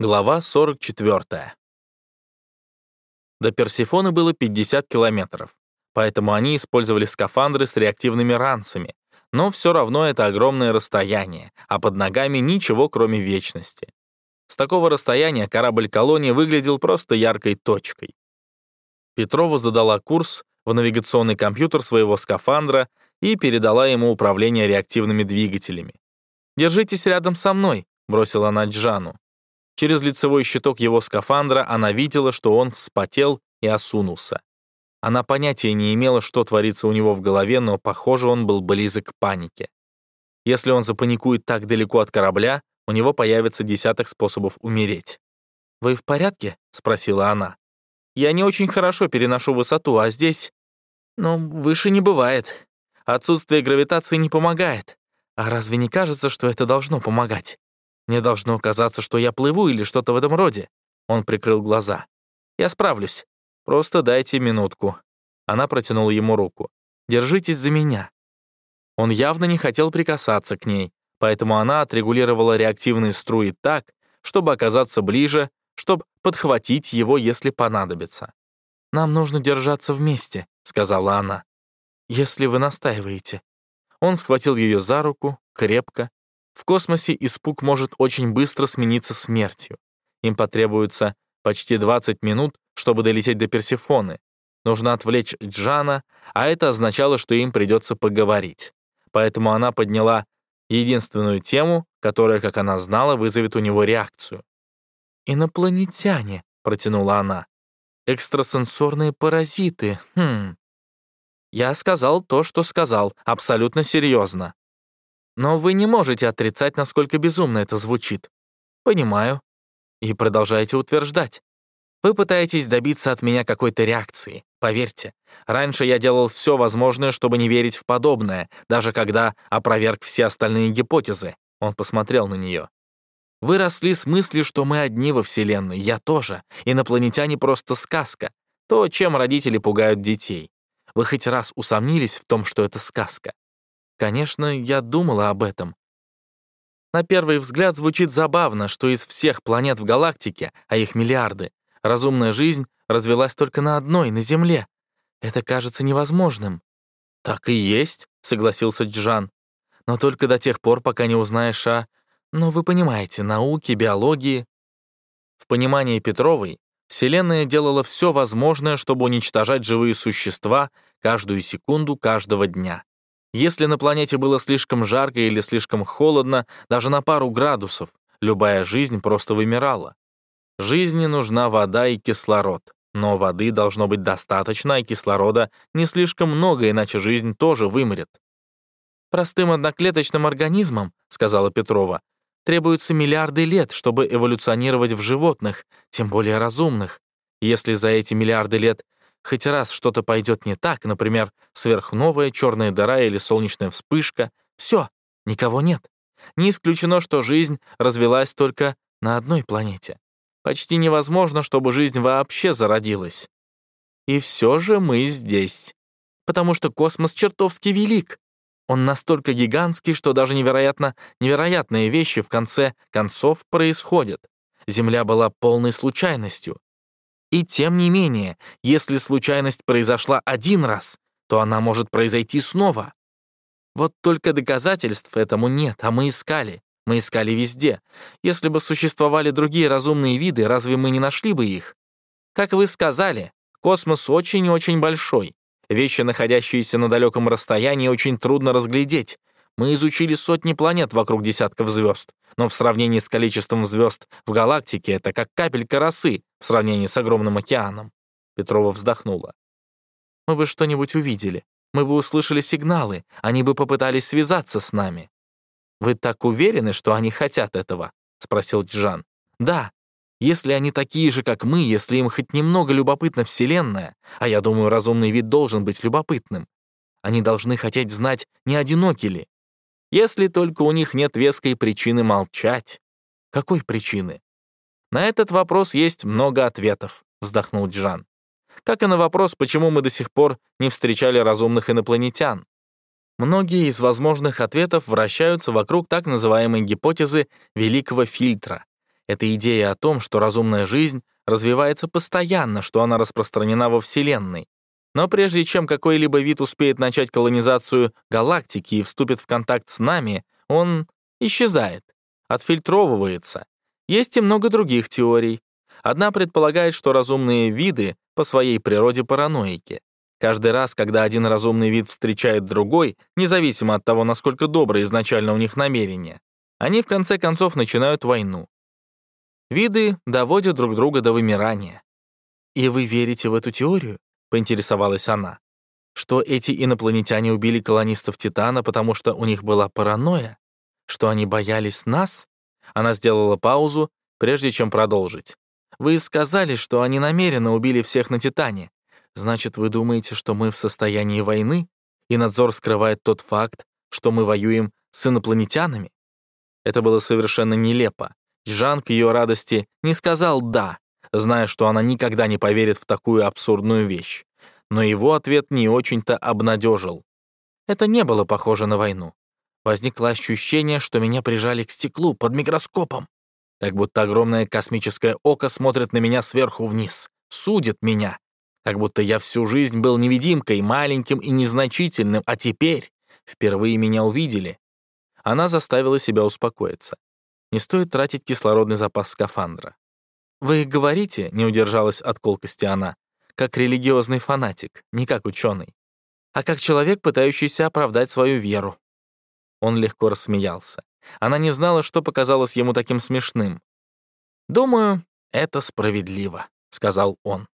Глава 44. До Персифоны было 50 километров, поэтому они использовали скафандры с реактивными ранцами, но все равно это огромное расстояние, а под ногами ничего, кроме вечности. С такого расстояния корабль колонии выглядел просто яркой точкой. Петрова задала курс в навигационный компьютер своего скафандра и передала ему управление реактивными двигателями. «Держитесь рядом со мной», — бросила она Джану. Через лицевой щиток его скафандра она видела, что он вспотел и осунулся. Она понятия не имела, что творится у него в голове, но, похоже, он был близок к панике. Если он запаникует так далеко от корабля, у него появится десяток способов умереть. «Вы в порядке?» — спросила она. «Я не очень хорошо переношу высоту, а здесь... Ну, выше не бывает. Отсутствие гравитации не помогает. А разве не кажется, что это должно помогать?» Мне должно казаться, что я плыву или что-то в этом роде. Он прикрыл глаза. Я справлюсь. Просто дайте минутку. Она протянула ему руку. Держитесь за меня. Он явно не хотел прикасаться к ней, поэтому она отрегулировала реактивные струи так, чтобы оказаться ближе, чтобы подхватить его, если понадобится. «Нам нужно держаться вместе», — сказала она. «Если вы настаиваете». Он схватил ее за руку, крепко, в космосе испуг может очень быстро смениться смертью. Им потребуется почти 20 минут, чтобы долететь до Персифоны. Нужно отвлечь Джана, а это означало, что им придется поговорить. Поэтому она подняла единственную тему, которая, как она знала, вызовет у него реакцию. «Инопланетяне», — протянула она. «Экстрасенсорные паразиты, хм». Я сказал то, что сказал, абсолютно серьезно. Но вы не можете отрицать, насколько безумно это звучит. Понимаю. И продолжаете утверждать. Вы пытаетесь добиться от меня какой-то реакции. Поверьте, раньше я делал все возможное, чтобы не верить в подобное, даже когда опроверг все остальные гипотезы. Он посмотрел на нее. Вы росли с мыслью, что мы одни во Вселенной, я тоже. Инопланетяне просто сказка. То, чем родители пугают детей. Вы хоть раз усомнились в том, что это сказка? Конечно, я думала об этом. На первый взгляд звучит забавно, что из всех планет в галактике, а их миллиарды, разумная жизнь развелась только на одной, на Земле. Это кажется невозможным. «Так и есть», — согласился Джан. «Но только до тех пор, пока не узнаешь о... Ну, вы понимаете, науке, биологии». В понимании Петровой Вселенная делала все возможное, чтобы уничтожать живые существа каждую секунду каждого дня. Если на планете было слишком жарко или слишком холодно, даже на пару градусов, любая жизнь просто вымирала. Жизни нужна вода и кислород, но воды должно быть достаточно, а кислорода не слишком много, иначе жизнь тоже вымрет. «Простым одноклеточным организмам, — сказала Петрова, — требуются миллиарды лет, чтобы эволюционировать в животных, тем более разумных. Если за эти миллиарды лет Хоть раз что-то пойдет не так, например, сверхновая черная дыра или солнечная вспышка, все, никого нет. Не исключено, что жизнь развелась только на одной планете. Почти невозможно, чтобы жизнь вообще зародилась. И все же мы здесь. Потому что космос чертовски велик. Он настолько гигантский, что даже невероятно невероятные вещи в конце концов происходят. Земля была полной случайностью. И тем не менее, если случайность произошла один раз, то она может произойти снова. Вот только доказательств этому нет, а мы искали. Мы искали везде. Если бы существовали другие разумные виды, разве мы не нашли бы их? Как вы сказали, космос очень и очень большой. Вещи, находящиеся на далеком расстоянии, очень трудно разглядеть. Мы изучили сотни планет вокруг десятков звезд но в сравнении с количеством звезд в галактике это как капелька росы в сравнении с огромным океаном. Петрова вздохнула. Мы бы что-нибудь увидели. Мы бы услышали сигналы, они бы попытались связаться с нами. «Вы так уверены, что они хотят этого?» — спросил Джан. «Да. Если они такие же, как мы, если им хоть немного любопытна Вселенная, а я думаю, разумный вид должен быть любопытным, они должны хотеть знать, не одиноки ли, если только у них нет веской причины молчать. Какой причины? На этот вопрос есть много ответов, вздохнул Джан. Как и на вопрос, почему мы до сих пор не встречали разумных инопланетян. Многие из возможных ответов вращаются вокруг так называемой гипотезы великого фильтра. Это идея о том, что разумная жизнь развивается постоянно, что она распространена во Вселенной. Но прежде чем какой-либо вид успеет начать колонизацию галактики и вступит в контакт с нами, он исчезает, отфильтровывается. Есть и много других теорий. Одна предполагает, что разумные виды по своей природе параноики. Каждый раз, когда один разумный вид встречает другой, независимо от того, насколько добрые изначально у них намерения, они в конце концов начинают войну. Виды доводят друг друга до вымирания. «И вы верите в эту теорию?» — поинтересовалась она. «Что эти инопланетяне убили колонистов Титана, потому что у них была паранойя? Что они боялись нас?» Она сделала паузу, прежде чем продолжить. «Вы сказали, что они намеренно убили всех на Титане. Значит, вы думаете, что мы в состоянии войны, и надзор скрывает тот факт, что мы воюем с инопланетянами?» Это было совершенно нелепо. Жан к ее радости не сказал «да», зная, что она никогда не поверит в такую абсурдную вещь. Но его ответ не очень-то обнадежил. Это не было похоже на войну. Возникло ощущение, что меня прижали к стеклу под микроскопом. Как будто огромное космическое око смотрит на меня сверху вниз, судит меня. Как будто я всю жизнь был невидимкой, маленьким и незначительным, а теперь впервые меня увидели. Она заставила себя успокоиться. Не стоит тратить кислородный запас скафандра. «Вы говорите», — не удержалась от колкости она, «как религиозный фанатик, не как ученый, а как человек, пытающийся оправдать свою веру». Он легко рассмеялся. Она не знала, что показалось ему таким смешным. «Думаю, это справедливо», — сказал он.